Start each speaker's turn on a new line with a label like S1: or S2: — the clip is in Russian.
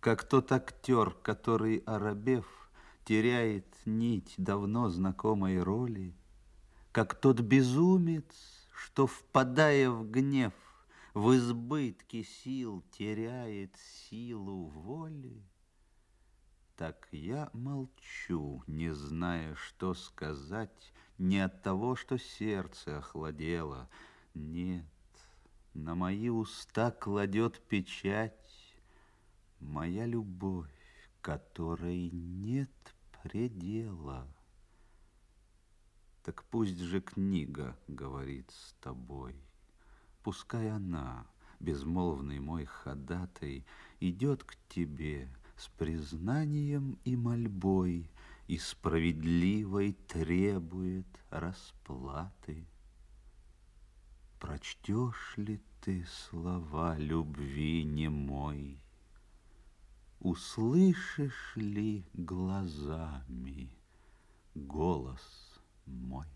S1: как тот актер, который, оробев, теряет нить давно знакомой роли, как тот безумец, что, впадая в гнев, в избытке сил теряет силу воли, так я молчу, не зная, что сказать, не от того, что сердце охладело. Нет, на мои уста кладет печать моя любовь, которой нет предела. Так пусть же книга говорит с тобой, пускай она, безмолвный мой ходатай, идет к тебе, с признанием и мольбой и справедливой требует расплаты. Прочтешь ли ты слова любви немой? Услышишь ли глазами голос мой?